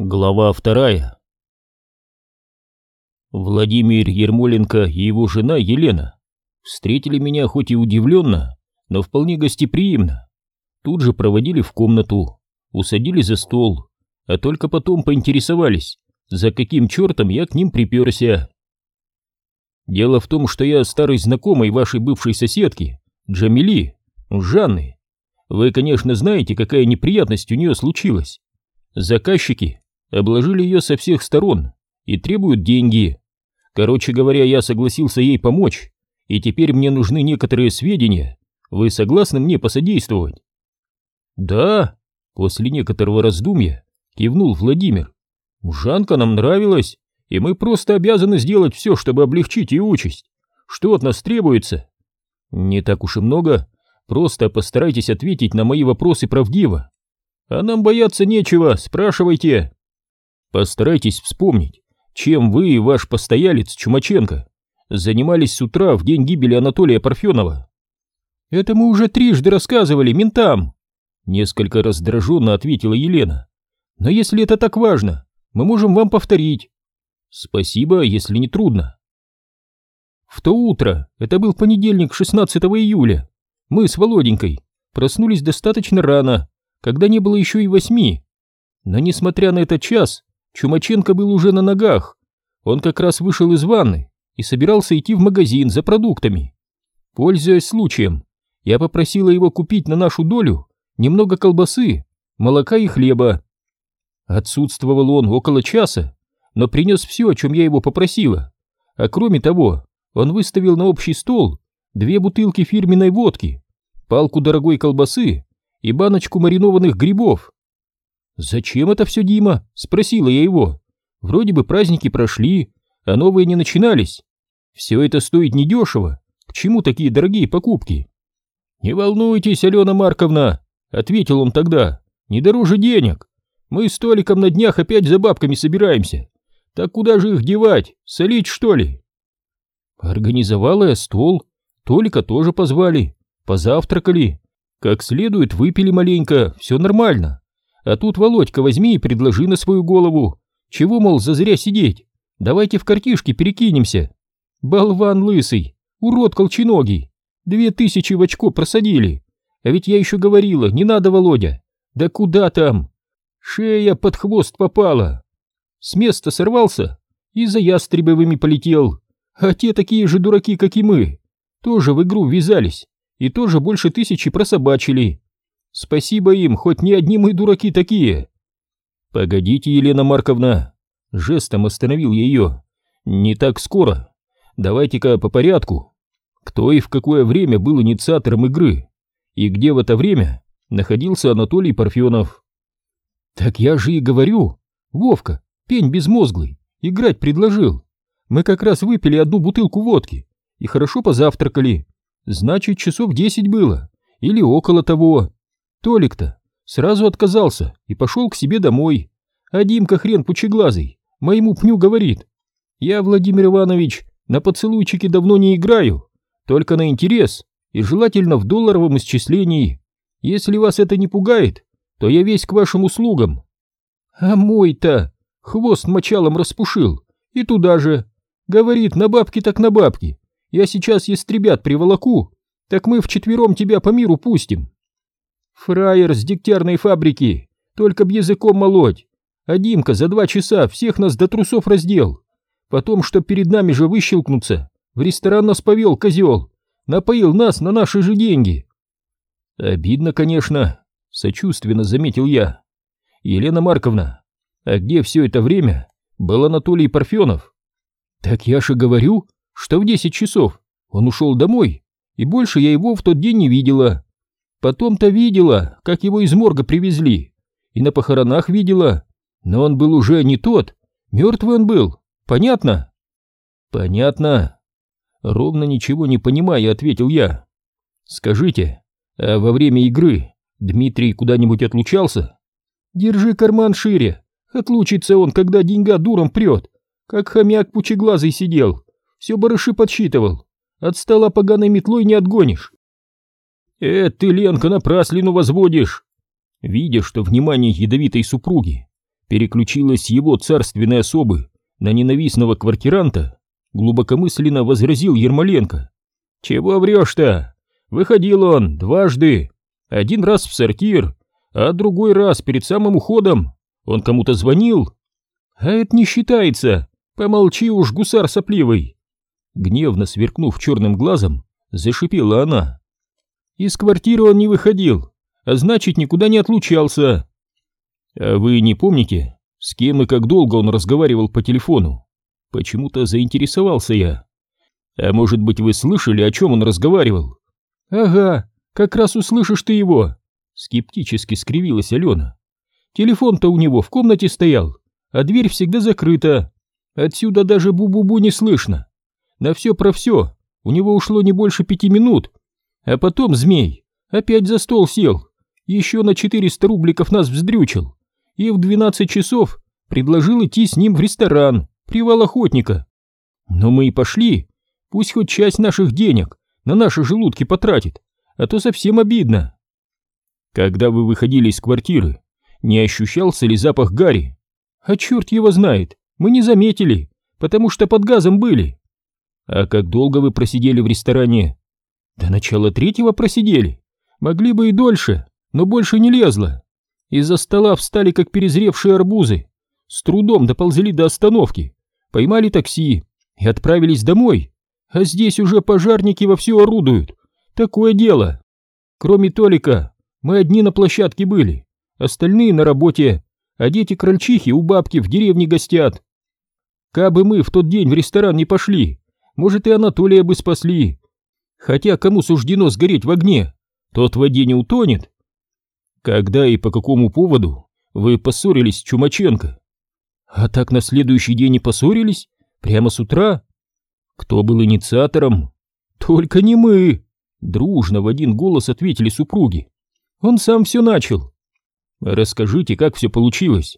Глава вторая Владимир Ермоленко и его жена Елена встретили меня хоть и удивленно, но вполне гостеприимно. Тут же проводили в комнату, усадили за стол, а только потом поинтересовались, за каким чертом я к ним приперся. Дело в том, что я старый знакомый вашей бывшей соседки, Джамили, Жанны. Вы, конечно, знаете, какая неприятность у нее случилась. Заказчики обложили ее со всех сторон и требуют деньги. Короче говоря, я согласился ей помочь, и теперь мне нужны некоторые сведения. Вы согласны мне посодействовать? Да, после некоторого раздумья кивнул Владимир. Жанка нам нравилась, и мы просто обязаны сделать все, чтобы облегчить ее участь. Что от нас требуется? Не так уж и много, просто постарайтесь ответить на мои вопросы правдиво. А нам бояться нечего, спрашивайте. Постарайтесь вспомнить, чем вы и ваш постоялец Чумаченко занимались с утра в день гибели Анатолия Парфенова. Это мы уже трижды рассказывали ментам. Несколько раздраженно ответила Елена. Но если это так важно, мы можем вам повторить. Спасибо, если не трудно. В то утро, это был понедельник 16 июля, мы с Володенькой проснулись достаточно рано, когда не было еще и восьми. Но несмотря на этот час, Чумаченко был уже на ногах. Он как раз вышел из ванны и собирался идти в магазин за продуктами. Пользуясь случаем, я попросила его купить на нашу долю немного колбасы, молока и хлеба. Отсутствовал он около часа, но принес все, о чем я его попросила. А кроме того, он выставил на общий стол две бутылки фирменной водки, палку дорогой колбасы и баночку маринованных грибов. «Зачем это все, Дима?» — спросила я его. «Вроде бы праздники прошли, а новые не начинались. Все это стоит недешево. К чему такие дорогие покупки?» «Не волнуйтесь, Алена Марковна», — ответил он тогда. «Не дороже денег. Мы с Толиком на днях опять за бабками собираемся. Так куда же их девать? Солить, что ли?» Организовала я стол. Толика тоже позвали. Позавтракали. Как следует выпили маленько, все нормально. А тут, Володька, возьми и предложи на свою голову. Чего, мол, зазря сидеть? Давайте в картишки перекинемся. Болван лысый, урод колченогий. Две тысячи в очко просадили. А ведь я еще говорила, не надо, Володя. Да куда там? Шея под хвост попала. С места сорвался и за ястребовыми полетел. А те такие же дураки, как и мы. Тоже в игру ввязались и тоже больше тысячи прособачили. Спасибо им, хоть не одни мы дураки такие. Погодите, Елена Марковна. Жестом остановил ее. Не так скоро. Давайте-ка по порядку. Кто и в какое время был инициатором игры? И где в это время находился Анатолий Парфенов? Так я же и говорю. Вовка, пень безмозглый, играть предложил. Мы как раз выпили одну бутылку водки и хорошо позавтракали. Значит, часов десять было. Или около того. Толик-то сразу отказался и пошел к себе домой. А Димка хрен пучеглазый моему пню говорит. Я, Владимир Иванович, на поцелуйчике давно не играю, только на интерес и желательно в долларовом исчислении. Если вас это не пугает, то я весь к вашим услугам. А мой-то хвост мочалом распушил и туда же. Говорит, на бабки так на бабки. Я сейчас ястребят приволоку, так мы вчетвером тебя по миру пустим. Фраер с дегтярной фабрики, только б языком молоть. А Димка за два часа всех нас до трусов раздел. Потом, чтоб перед нами же выщелкнуться, в ресторан нас повел козел. Напоил нас на наши же деньги. Обидно, конечно, сочувственно заметил я. Елена Марковна, а где все это время был Анатолий Парфенов? Так я же говорю, что в десять часов он ушел домой, и больше я его в тот день не видела. Потом-то видела, как его из морга привезли, и на похоронах видела, но он был уже не тот, мертвый он был, понятно? Понятно. Ровно ничего не понимая, ответил я. Скажите, а во время игры Дмитрий куда-нибудь отлучался? Держи карман шире, отлучится он, когда деньга дуром прет, как хомяк пучеглазый сидел, все барыши подсчитывал, от стола поганой метлой не отгонишь. «Э, ты, Ленка, напраслину возводишь!» Видя, что внимание ядовитой супруги переключилась его царственной особы на ненавистного квартиранта, глубокомысленно возразил Ермоленко. «Чего врешь-то? Выходил он дважды. Один раз в сортир, а другой раз перед самым уходом. Он кому-то звонил. А это не считается. Помолчи уж, гусар сопливый. Гневно сверкнув черным глазом, зашипела она. Из квартиры он не выходил, а значит, никуда не отлучался. А вы не помните, с кем и как долго он разговаривал по телефону? Почему-то заинтересовался я. А может быть, вы слышали, о чем он разговаривал? Ага, как раз услышишь ты его. Скептически скривилась Алена. Телефон-то у него в комнате стоял, а дверь всегда закрыта. Отсюда даже бу-бу-бу не слышно. На все про все у него ушло не больше пяти минут. А потом змей опять за стол сел, еще на 400 рубликов нас вздрючил. И в 12 часов предложил идти с ним в ресторан, привал охотника. Но мы и пошли. Пусть хоть часть наших денег на наши желудки потратит, а то совсем обидно. Когда вы выходили из квартиры, не ощущался ли запах гари? А черт его знает, мы не заметили, потому что под газом были. А как долго вы просидели в ресторане? До начала третьего просидели. Могли бы и дольше, но больше не лезло. Из-за стола встали, как перезревшие арбузы. С трудом доползли до остановки, поймали такси и отправились домой. А здесь уже пожарники вовсю орудуют. Такое дело. Кроме Толика, мы одни на площадке были, остальные на работе, а дети-крольчихи у бабки в деревне гостят. Кабы мы в тот день в ресторан не пошли, может и Анатолия бы спасли. Хотя кому суждено сгореть в огне, тот в воде не утонет. Когда и по какому поводу вы поссорились с Чумаченко? А так на следующий день и поссорились? Прямо с утра? Кто был инициатором? Только не мы! Дружно в один голос ответили супруги. Он сам все начал. Расскажите, как все получилось.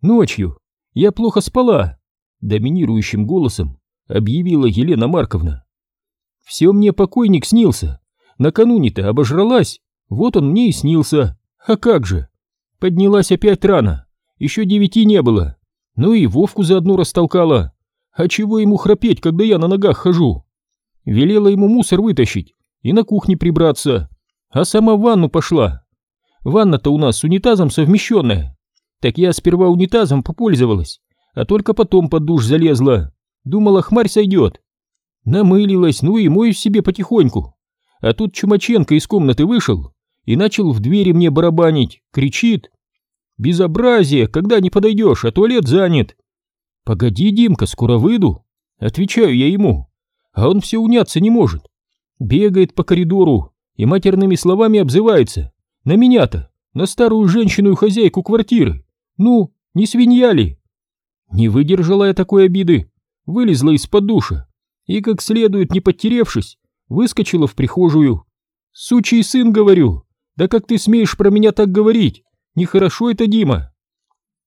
Ночью я плохо спала, доминирующим голосом объявила Елена Марковна. Все мне покойник снился. Накануне-то обожралась, вот он мне и снился. А как же? Поднялась опять рано, еще девяти не было. Ну и Вовку заодно растолкала. А чего ему храпеть, когда я на ногах хожу? Велела ему мусор вытащить и на кухне прибраться а сама в ванну пошла. Ванна-то у нас с унитазом совмещенная. Так я сперва унитазом попользовалась, а только потом под душ залезла. Думала, хмарь сойдет. Намылилась, ну и мою себе потихоньку. А тут Чумаченко из комнаты вышел и начал в двери мне барабанить, кричит. «Безобразие, когда не подойдешь, а туалет занят». «Погоди, Димка, скоро выйду», — отвечаю я ему. А он все уняться не может. Бегает по коридору, и матерными словами обзывается. На меня-то, на старую женщину и хозяйку квартиры. Ну, не свинья ли? Не выдержала я такой обиды, вылезла из-под душа и, как следует не подтеревшись, выскочила в прихожую. «Сучий сын, говорю, да как ты смеешь про меня так говорить? Нехорошо это, Дима!»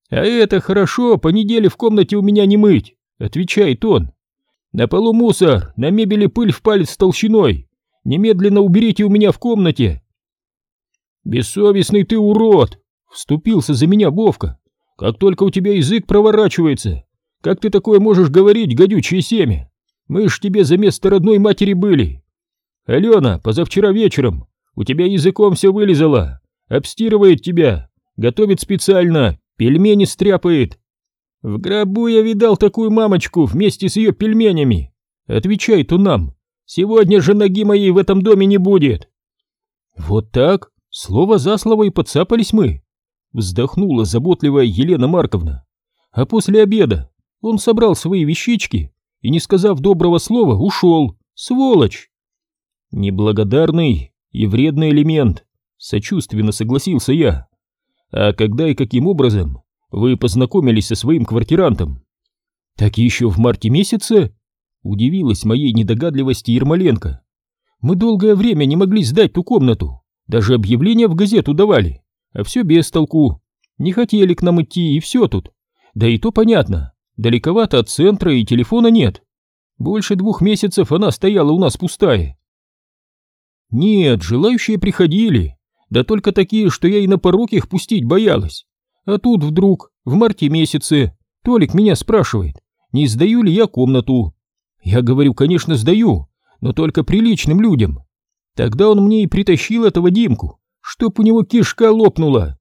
«А это хорошо, по неделе в комнате у меня не мыть», — отвечает он. «На полу мусор, на мебели пыль в палец толщиной, Немедленно уберите у меня в комнате!» «Бессовестный ты урод!» — вступился за меня Вовка. «Как только у тебя язык проворачивается, как ты такое можешь говорить, гадючее семя? Мы ж тебе за место родной матери были!» «Алена, позавчера вечером у тебя языком все вылезало, обстирывает тебя, готовит специально, пельмени стряпает!» «В гробу я видал такую мамочку вместе с ее пельменями!» Отвечает он нам. Сегодня же ноги моей в этом доме не будет. Вот так, слово за слово и подцапались мы. Вздохнула заботливая Елена Марковна. А после обеда он собрал свои вещички и, не сказав доброго слова, ушел. Сволочь! Неблагодарный и вредный элемент, сочувственно согласился я. А когда и каким образом вы познакомились со своим квартирантом? Так еще в марте месяце? Удивилась моей недогадливости Ермоленко. Мы долгое время не могли сдать ту комнату. Даже объявления в газету давали. А все без толку. Не хотели к нам идти, и все тут. Да и то понятно. Далековато от центра и телефона нет. Больше двух месяцев она стояла у нас пустая. Нет, желающие приходили. Да только такие, что я и на порог их пустить боялась. А тут вдруг, в марте месяце, Толик меня спрашивает, не сдаю ли я комнату. Я говорю, конечно, сдаю, но только приличным людям. Тогда он мне и притащил этого Димку, чтоб у него кишка лопнула.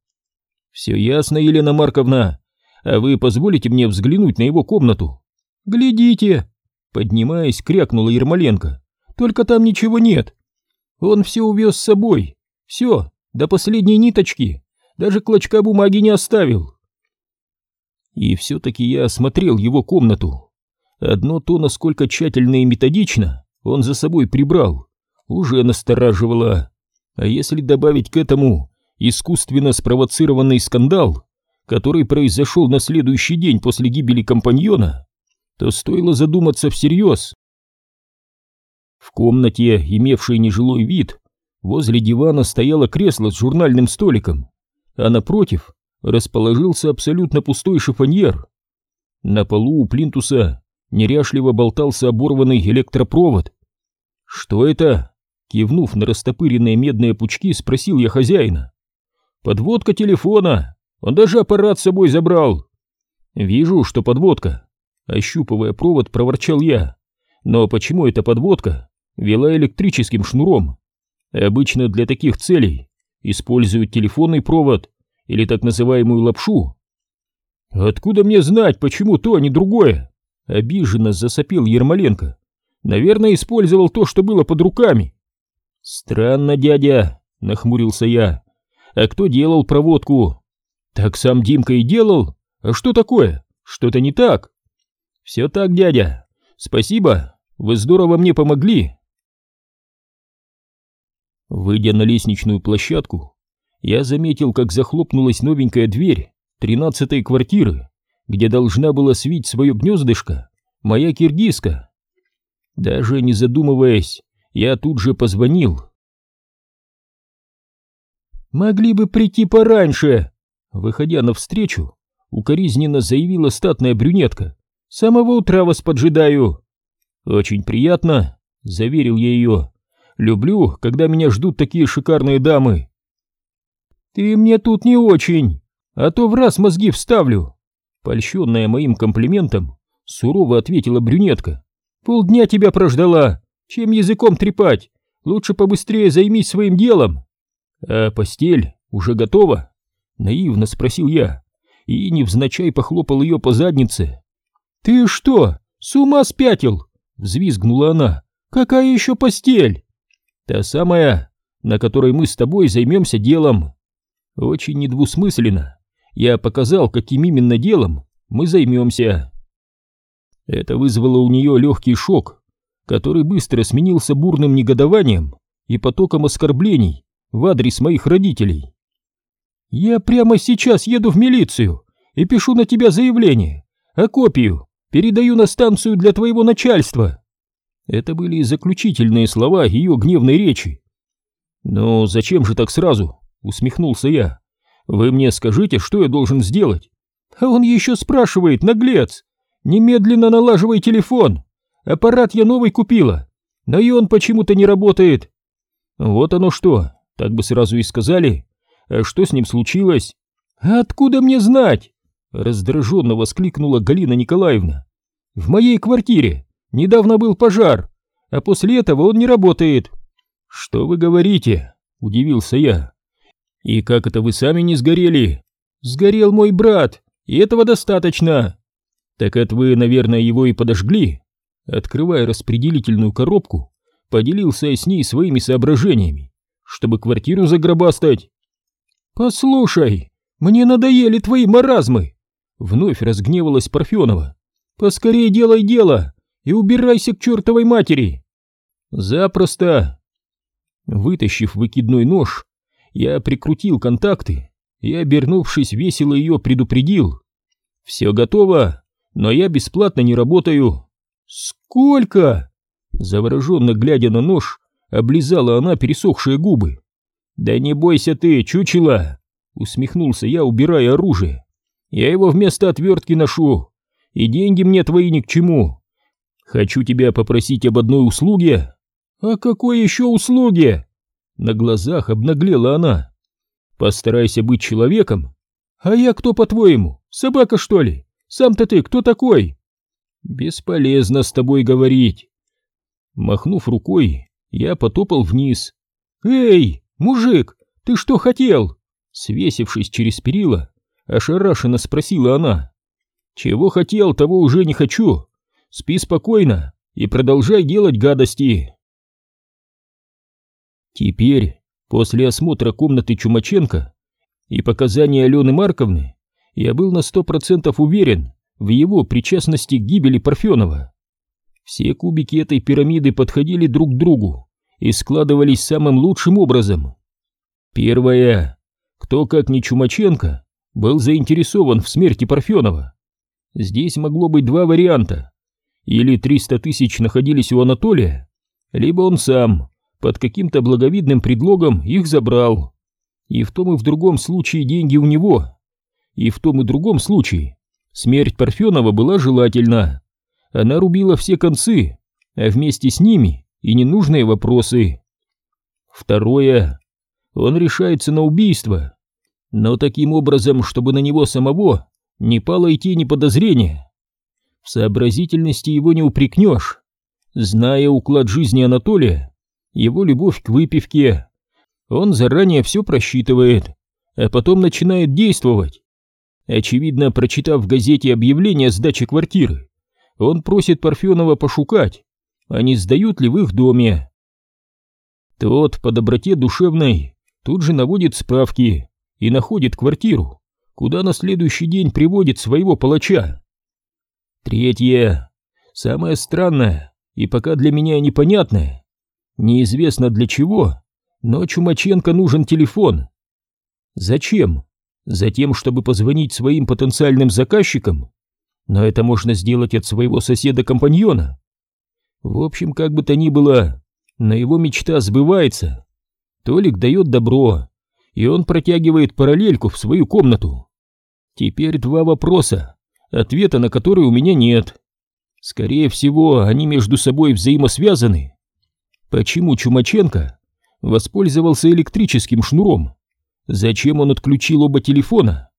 Все ясно, Елена Марковна. А вы позволите мне взглянуть на его комнату? Глядите. Поднимаясь, крякнула Ермоленко. Только там ничего нет. Он все увез с собой. Все, до последней ниточки. Даже клочка бумаги не оставил. И все-таки я осмотрел его комнату. Одно то, насколько тщательно и методично он за собой прибрал, уже настораживало. А если добавить к этому искусственно спровоцированный скандал, который произошел на следующий день после гибели компаньона, то стоило задуматься всерьез. В комнате, имевшей нежилой вид, возле дивана стояло кресло с журнальным столиком, а напротив расположился абсолютно пустой шифоньер. На полу у плинтуса неряшливо болтался оборванный электропровод. «Что это?» Кивнув на растопыренные медные пучки, спросил я хозяина. «Подводка телефона! Он даже аппарат с собой забрал!» «Вижу, что подводка!» Ощупывая провод, проворчал я. «Но почему эта подводка вела электрическим шнуром? Обычно для таких целей используют телефонный провод или так называемую лапшу. «Откуда мне знать, почему то, а не другое?» Обиженно засопил Ермоленко. «Наверное, использовал то, что было под руками». «Странно, дядя», — нахмурился я. «А кто делал проводку?» «Так сам Димка и делал? А что такое? Что-то не так?» «Все так, дядя. Спасибо, вы здорово мне помогли». Выйдя на лестничную площадку, я заметил, как захлопнулась новенькая дверь тринадцатой квартиры, где должна была свить свое гнездышко моя киргизка. Даже не задумываясь, я тут же позвонил. «Могли бы прийти пораньше!» Выходя навстречу, укоризненно заявила статная брюнетка. «С самого утра вас поджидаю!» «Очень приятно», — заверил я ее. «Люблю, когда меня ждут такие шикарные дамы!» «Ты мне тут не очень, а то в раз мозги вставлю!» Польщенная моим комплиментом, сурово ответила брюнетка. «Полдня тебя прождала! Чем языком трепать? Лучше побыстрее займись своим делом!» «А постель уже готова?» Наивно спросил я и невзначай похлопал ее по заднице. «Ты что, с ума спятил?» — взвизгнула она. «Какая еще постель?» «Та самая, на которой мы с тобой займемся делом». Очень недвусмысленно я показал, каким именно делом мы займемся. Это вызвало у нее легкий шок, который быстро сменился бурным негодованием и потоком оскорблений в адрес моих родителей. «Я прямо сейчас еду в милицию и пишу на тебя заявление, а копию передаю на станцию для твоего начальства». Это были заключительные слова ее гневной речи. «Но зачем же так сразу?» усмехнулся я. Вы мне скажите, что я должен сделать? А он еще спрашивает, наглец. Немедленно налаживай телефон. Аппарат я новый купила, но и он почему-то не работает. Вот оно что, так бы сразу и сказали. А что с ним случилось? Откуда мне знать? Раздраженно воскликнула Галина Николаевна. В моей квартире недавно был пожар, а после этого он не работает. Что вы говорите? Удивился я. «И как это вы сами не сгорели?» «Сгорел мой брат, и этого достаточно!» «Так это вы, наверное, его и подожгли?» Открывая распределительную коробку, поделился я с ней своими соображениями, чтобы квартиру загробастать. «Послушай, мне надоели твои маразмы!» Вновь разгневалась Парфенова. «Поскорее делай дело и убирайся к чертовой матери!» «Запросто!» Вытащив выкидной нож, я прикрутил контакты и, обернувшись, весело ее предупредил. «Все готово, но я бесплатно не работаю». «Сколько?» Завороженно глядя на нож, облизала она пересохшие губы. «Да не бойся ты, чучела!» Усмехнулся я, убирая оружие. «Я его вместо отвертки ношу, и деньги мне твои ни к чему. Хочу тебя попросить об одной услуге». «О какой еще услуге?» На глазах обнаглела она. «Постарайся быть человеком». «А я кто, по-твоему? Собака, что ли? Сам-то ты кто такой?» «Бесполезно с тобой говорить». Махнув рукой, я потопал вниз. «Эй, мужик, ты что хотел?» Свесившись через перила, ошарашенно спросила она. «Чего хотел, того уже не хочу. Спи спокойно и продолжай делать гадости». Теперь, после осмотра комнаты Чумаченко и показаний Алены Марковны, я был на сто процентов уверен в его причастности к гибели Парфенова. Все кубики этой пирамиды подходили друг к другу и складывались самым лучшим образом. Первое. Кто, как не Чумаченко, был заинтересован в смерти Парфенова? Здесь могло быть два варианта. Или 300 тысяч находились у Анатолия, либо он сам под каким-то благовидным предлогом их забрал. И в том и в другом случае деньги у него. И в том и другом случае смерть Парфенова была желательна. Она рубила все концы, а вместе с ними и ненужные вопросы. Второе. Он решается на убийство, но таким образом, чтобы на него самого не пало и тени подозрения. В сообразительности его не упрекнешь. Зная уклад жизни Анатолия, его любовь к выпивке. Он заранее все просчитывает, а потом начинает действовать. Очевидно, прочитав в газете объявление о сдаче квартиры, он просит Парфенова пошукать, а не сдают ли в их доме. Тот по доброте душевной тут же наводит справки и находит квартиру, куда на следующий день приводит своего палача. Третье, самое странное и пока для меня непонятное, Неизвестно для чего, но Чумаченко нужен телефон. Зачем? Затем, чтобы позвонить своим потенциальным заказчикам? Но это можно сделать от своего соседа-компаньона. В общем, как бы то ни было, но его мечта сбывается. Толик дает добро, и он протягивает параллельку в свою комнату. Теперь два вопроса, ответа на которые у меня нет. Скорее всего, они между собой взаимосвязаны. Почему Чумаченко воспользовался электрическим шнуром? Зачем он отключил оба телефона?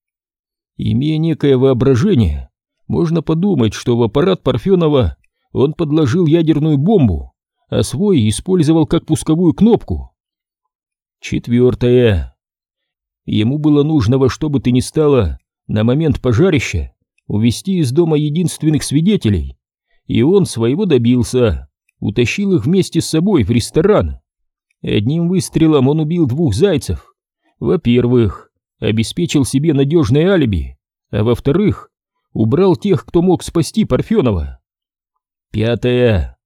Имея некое воображение, можно подумать, что в аппарат Парфенова он подложил ядерную бомбу, а свой использовал как пусковую кнопку. Четвертое. Ему было нужно во что бы то ни стало на момент пожарища увести из дома единственных свидетелей, и он своего добился утащил их вместе с собой в ресторан. Одним выстрелом он убил двух зайцев. Во-первых, обеспечил себе надежное алиби, а во-вторых, убрал тех, кто мог спасти Парфенова. Пятое.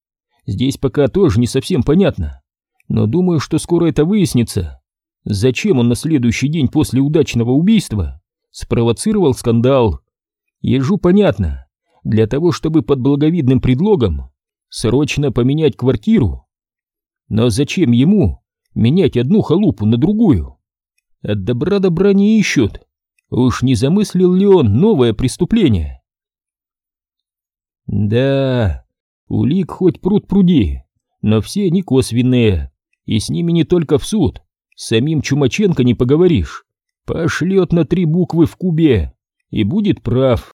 Здесь пока тоже не совсем понятно, но думаю, что скоро это выяснится. Зачем он на следующий день после удачного убийства спровоцировал скандал? Ежу понятно, для того, чтобы под благовидным предлогом срочно поменять квартиру. Но зачем ему менять одну халупу на другую? От добра добра не ищут. Уж не замыслил ли он новое преступление? Да, улик хоть пруд пруди, но все не косвенные, и с ними не только в суд, с самим Чумаченко не поговоришь. Пошлет на три буквы в кубе и будет прав.